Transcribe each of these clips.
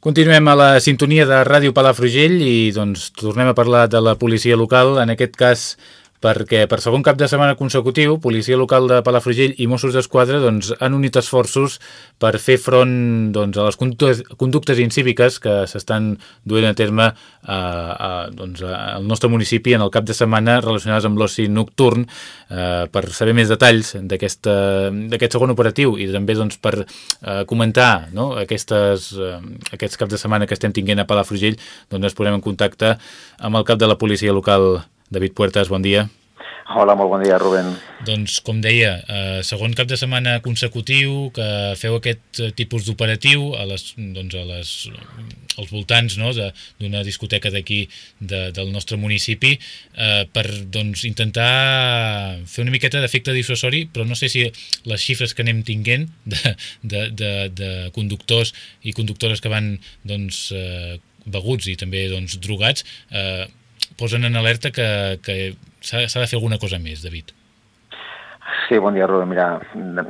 Continuem a la sintonia de Ràdio Palafrugell i doncs tornem a parlar de la policia local, en aquest cas perquè per segon cap de setmana consecutiu, Policia Local de Palafrugell i Mossos d'Esquadra doncs, han unit esforços per fer front doncs, a les conductes, conductes incíviques que s'estan duent a terme a, a, doncs, al nostre municipi en el cap de setmana relacionades amb l'oci nocturn. Eh, per saber més detalls d'aquest segon operatiu i també doncs, per eh, comentar no, aquestes, eh, aquests caps de setmana que estem tinguent a Palafrugell, doncs ens posem en contacte amb el cap de la Policia Local David Puertas, bon dia. Hola, molt bon dia, Rubén. Doncs, com deia, eh, segon cap de setmana consecutiu que feu aquest eh, tipus d'operatiu a les, doncs a les, als voltants no, d'una discoteca d'aquí de, del nostre municipi eh, per doncs, intentar fer una miqueta d'efecte dissuasori, però no sé si les xifres que anem tinguent de, de, de, de conductors i conductores que van doncs, eh, beguts i també doncs, drogats eh, posen en alerta que, que s'ha de fer alguna cosa més, David. Sí, bon dia, Rubén. Mira...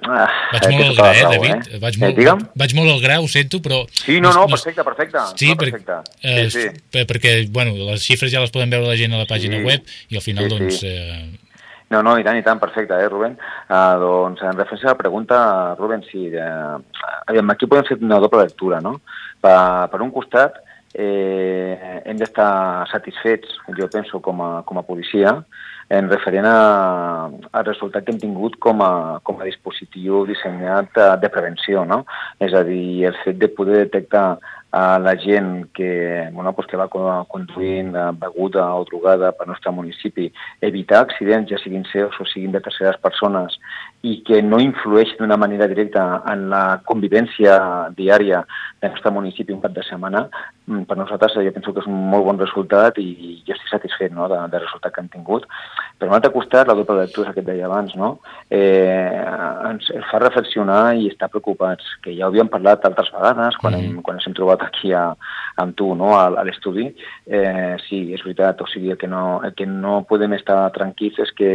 Ah, vaig molt al gra, eh, David? Eh? Vaig, molt, eh, vaig molt al gra, ho sento, però... Sí, no, no, perfecte, perfecte. Sí, no, perfecte. Per, eh, sí, sí. perquè, bueno, les xifres ja les poden veure la gent a la pàgina sí, web i al final, sí, doncs... Eh... No, no, i tant, i tant, perfecte, eh, Rubén? Uh, doncs, en referència a la pregunta, Rubén, sí, eh, aviam, aquí podem fer una doble lectura, no? Per, per un costat, eh, hem d'estar satisfets, jo penso, com a, com a policia, en referent a, al resultat que hem tingut com a, com a dispositiu dissenyat de, de prevenció, no? És a dir, el fet de poder detectar a la gent que, bueno, pues que va conduint beguda o drogada pel nostre municipi, evitar accidents, ja siguin seus o siguin de terceres persones, i que no influeix d'una manera directa en la convivència diària del nostre municipi un cap de setmana, mm, per nosaltres jo penso que és un molt bon resultat i jo estic satisfet no, del de resultat que hem tingut. Per un altre costat, la doble lectura que et deia abans, no? eh, ens, ens fa reflexionar i estar preocupats, que ja ho havíem parlat altres vegades quan, mm. hem, quan ens hem trobat aquí a, amb tu no, a, a l'estudi. Eh, sí, és veritat, o sigui, el que, no, el que no podem estar tranquils és que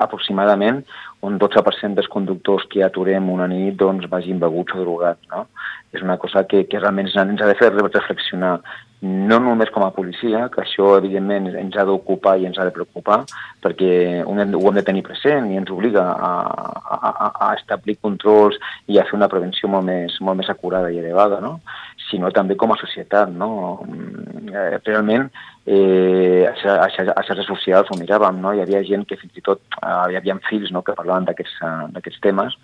aproximadament un 12% dels conductors que aturem una nit doncs, vagin beguts o drogats. No? És una cosa que, que realment ens ha de fer reflexionar, no només com a policia, que això evidentment ens ha d'ocupar i ens ha de preocupar, perquè ho hem de tenir present i ens obliga a, a, a establir controls i a fer una prevenció molt més, molt més acurada i elevada, no? Sinó també com a societat. No? Mm, eh, realment, eh, a, a, a xarxes socials ho miràvem, no? hi havia gent que fins i tot, eh, hi havia fills no? que parlaven d'aquests temes,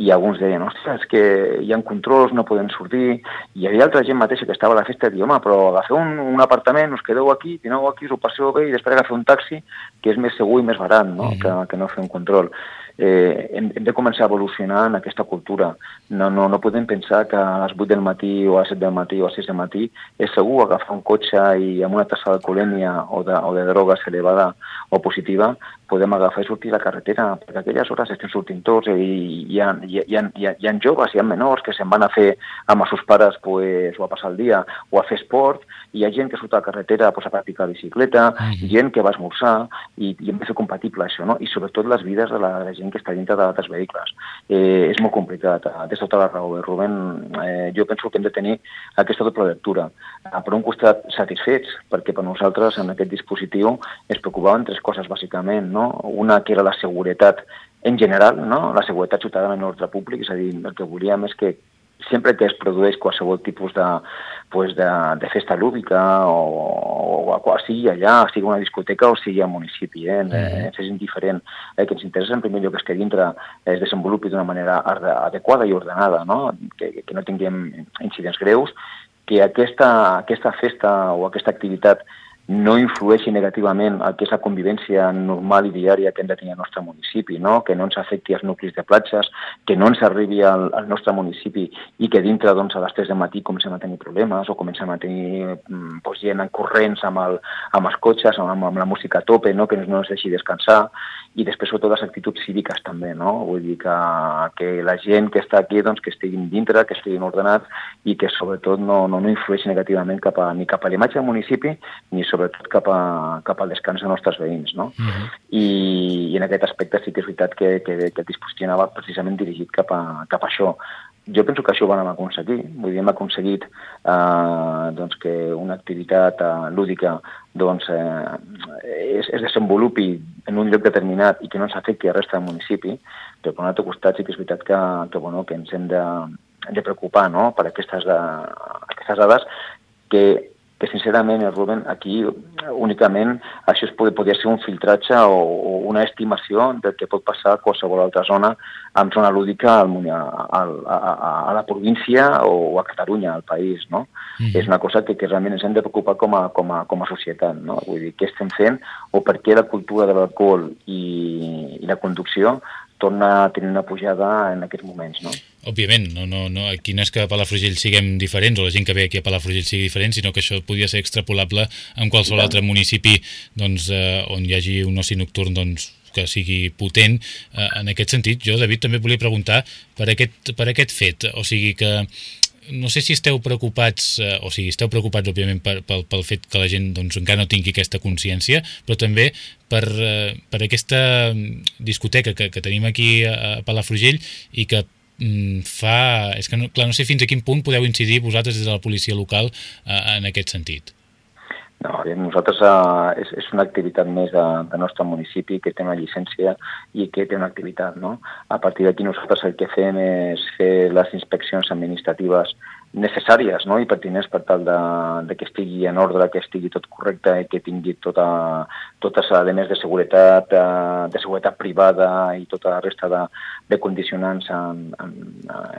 i alguns deien, ostres, és que hi ha controls, no podem sortir, i hi havia altra gent mateixa que estava a la festa i home, però agafeu un, un apartament, us quedeu aquí, tineu aquí, us ho passeu bé, i després agafeu un taxi, que és més segur i més barat no? Mm -hmm. que, que no fer un control eh, hem, hem de començar a evolucionar en aquesta cultura. No, no, no podem pensar que a les 8 del matí o a les 7 del matí o a les 6 del matí és segur agafar un cotxe i amb una tassa d'alcoholèmia o, de, o de drogues elevada o positiva podem agafar i sortir a la carretera, perquè aquelles hores estem sortint tots i hi ha, hi ha, hi ha, hi ha, joves, hi ha menors que se'n van a fer amb els seus pares pues, o a passar el dia o a fer esport, i hi ha gent que surt a la carretera pues, a practicar bicicleta, -hmm. gent que va esmorzar, i, i hem de fer compatible això, no? i sobretot les vides de la, de la gent que està dintre d'altres vehicles. Eh, és molt complicat, des de tota la raó. Eh, Rubén, eh, jo penso que hem de tenir aquesta doble lectura. Eh, per un costat, satisfets, perquè per nosaltres en aquest dispositiu es preocupaven tres coses, bàsicament, no? Una que era la seguretat en general, no? la seguretat ciutadana en ordre públic, és a dir, el que volíem és que sempre que es produeix qualsevol tipus de, pues de, de festa lúdica o, o, o sigui allà, sigui una discoteca o sigui al municipi, eh? Ens és indiferent. Eh, que ens interessa en primer lloc és que dintre es desenvolupi d'una manera adequada i ordenada, no? Que, que no tinguem incidents greus, que aquesta, aquesta festa o aquesta activitat no influeixi negativament és la convivència normal i diària que hem de tenir al nostre municipi, no? que no ens afecti als nuclis de platges, que no ens arribi al, al nostre municipi i que dintre doncs, a les 3 de matí comencem a tenir problemes o comencem a tenir doncs, gent en corrents amb, el, amb els cotxes, amb, amb la música a tope, no? que no ens deixi descansar i després sobretot les actituds cíviques també, no? Vull dir que, que la gent que està aquí doncs, que estiguin dintre, que estiguin ordenats i que sobretot no, no, no influeixi negativament cap a, ni cap a l'imatge del municipi ni sobretot cap, a, cap al descans dels nostres veïns. No? Uh -huh. I, I en aquest aspecte sí que és veritat que, que, que el dispositiu anava precisament dirigit cap a, cap a això. jo penso que això ho vam aconseguir. Vull dir, hem aconseguit eh, doncs que una activitat eh, lúdica doncs, eh, es, es desenvolupi en un lloc determinat i que no s'afecti a resta del municipi, però per un altre costat sí que és veritat que, que, bueno, que ens hem de, de preocupar no? per aquestes, de, aquestes dades que que sincerament, Ruben, aquí únicament això es podria ser un filtratge o, o una estimació del que pot passar a qualsevol altra zona amb zona lúdica al, al, a, a, a la província o a Catalunya, al país, no? Mm -hmm. És una cosa que, que realment ens hem de preocupar com a, com a, com a societat, no? Vull dir, què estem fent o per què la cultura de l'alcohol i, i la conducció torna a tenir una pujada en aquests moments, no? Òbviament, no, no, no, aquí no és que a Palafrugell siguem diferents o la gent que ve aquí a Palafrugell sigui diferent, sinó que això podria ser extrapolable en qualsevol altre municipi doncs, eh, on hi hagi un oci nocturn doncs, que sigui potent. Eh, en aquest sentit, jo, David, també volia preguntar per aquest, per aquest fet, o sigui que no sé si esteu preocupats, eh, o sigui, esteu preocupats, òbviament, per, pel, pel fet que la gent doncs, encara no tingui aquesta consciència, però també per, eh, per aquesta discoteca que, que tenim aquí a, a Palafrugell i que fa... És que, no, clar, no sé fins a quin punt podeu incidir vosaltres des de la policia local eh, en aquest sentit. No, nosaltres uh, és, és una activitat més de, de nostre municipi que té una llicència i que té una activitat. No? A partir d'aquí nosaltres el que fem és fer les inspeccions administratives necessàries no? i pertinents per tal de, de que estigui en ordre, que estigui tot correcte i que tingui tota, totes les elements de seguretat, de, eh, de seguretat privada i tota la resta de, de condicionants en, en,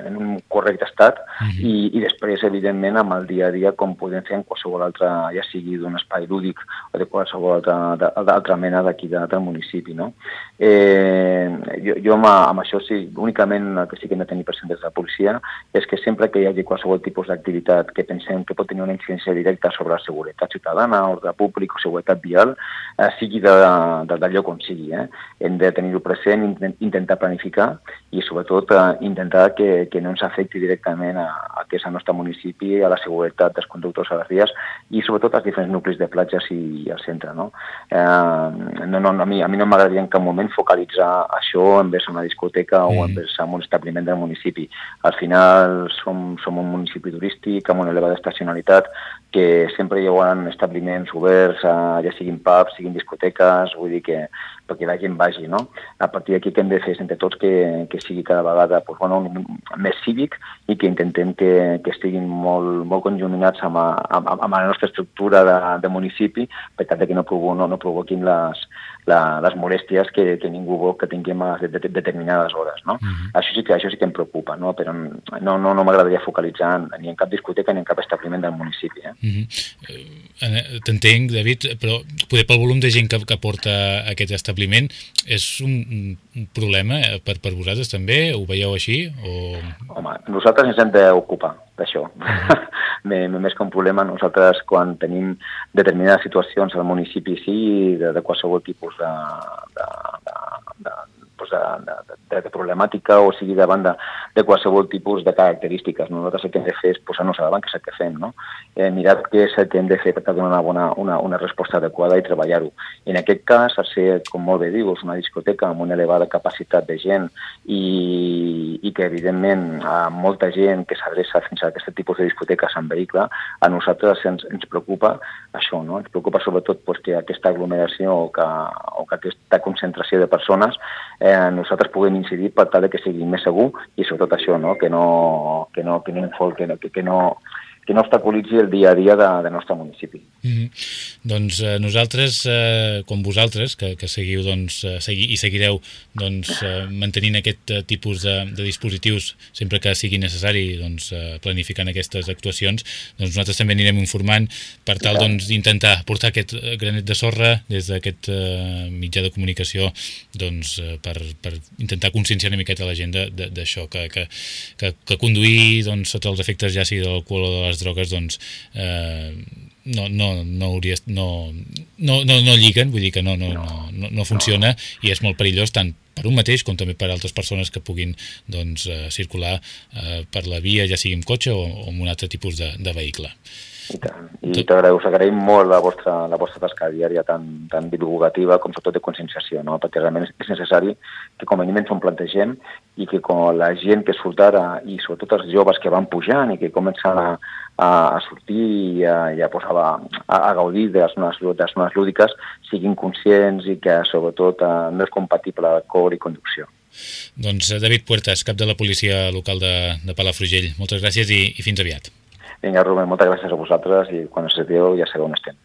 en un correcte estat uh -huh. i, i després, evidentment, amb el dia a dia com podem fer en qualsevol altre, ja sigui d'un espai lúdic o de qualsevol altra, altra mena d'aquí del municipi. No? Eh, jo jo amb, amb això sí, únicament el que sí que hem de tenir present des de la policia és que sempre que hi hagi qualsevol tipus d'activitat que pensem que pot tenir una incidència directa sobre la seguretat ciutadana, ordre públic o seguretat vial, eh, sigui de, de, de lloc on sigui. Eh? Hem de tenir-ho present, intentar planificar i sobretot eh, intentar que, que no ens afecti directament a, a que és el nostre municipi, a la seguretat dels conductors a les vies i sobretot als diferents nuclis de platges i al centre. No? Eh, no, no, a mi, a mi no m'agradaria en cap moment focalitzar això envers una discoteca mm. o envers un establiment del municipi. Al final som, som un municipi municipi turístic amb una elevada estacionalitat, que sempre hi haurà establiments oberts, eh, ja siguin pubs, siguin discoteques, vull dir que perquè la gent vagi, no? A partir d'aquí que hem de fer entre tots que, que sigui cada vegada pues, bueno, més cívic i que intentem que, que estiguin molt, molt conjuminats amb, amb, amb la nostra estructura de, de municipi per tal que no, provo, no, no provoquin les, la, les molèsties que, que ningú vol que tinguem a de, de, determinades hores, no? Uh mhm. -huh. Això sí que això sí que em preocupa, no? Però no, no, no m'agradaria focalitzar en, ni en cap discoteca ni en cap establiment del municipi, eh? -huh. eh, T'entenc, David, però poder pel volum de gent que, que porta aquest establiment és un, un problema eh, per, per vosaltres també? Ho veieu així? O... Home, nosaltres ens hem d'ocupar d'això. Uh -huh. més que un problema, nosaltres quan tenim determinades situacions al municipi sí, de, de qualsevol tipus de, de, de, de, pues de, de, de problemàtica o sigui davant de, de qualsevol tipus de característiques. Nosaltres el que hem de fer és posar-nos a davant, que és el que fem, no? Eh, mirar què és el que hem de fer per donar una, bona, una, una resposta adequada i treballar-ho. En aquest cas, al ser, com molt bé dius, una discoteca amb una elevada capacitat de gent i, i que, evidentment, a molta gent que s'adreça fins a aquest tipus de discoteques en vehicle, a nosaltres ens, ens preocupa això, no? Ens preocupa sobretot pues, que aquesta aglomeració o que, o que aquesta concentració de persones eh, nosaltres puguem incidir per tal que sigui més segur i sobretot això, no? que no, que no, que no, que no, que no que no obstaculitzi el dia a dia de, del nostre municipi. Mm -hmm. Doncs eh, nosaltres, eh, com vosaltres, que, que seguiu doncs, eh, segui, i seguireu doncs, eh, mantenint aquest eh, tipus de, de dispositius sempre que sigui necessari doncs, eh, planificant aquestes actuacions, doncs nosaltres també anirem informant per tal doncs, d'intentar doncs, portar aquest eh, granet de sorra des d'aquest eh, mitjà de comunicació doncs, eh, per, per intentar conscienciar una miqueta la gent d'això, que, que, que, que conduir doncs, sota els efectes ja sigui de l'alcohol o de les les drogues doncs eh, no, no, no, hauria, no, no, no, no lliguen, vull dir que no, no, no, no, no funciona no. i és molt perillós tant per un mateix com també per altres persones que puguin doncs, eh, circular eh, per la via, ja sigui amb cotxe o, o amb un altre tipus de, de vehicle. I tant. I us agraïm molt la vostra, la vostra tasca diària tan, tan divulgativa com sobretot de conscienciació, no? perquè realment és necessari que com a mínim ens ho plantegem i que com la gent que surt ara i sobretot els joves que van pujant i que comencen a, a, a sortir i a, i a, posar, a, a gaudir de les zones, de les zones lúdiques siguin conscients i que sobretot eh, no és compatible alcohol i conducció. Doncs eh, David Puertas, cap de la policia local de, de Palafrugell, moltes gràcies i, i fins aviat. Vinga, Rubén, moltes gràcies a vosaltres i quan necessiteu ja sabeu on estem.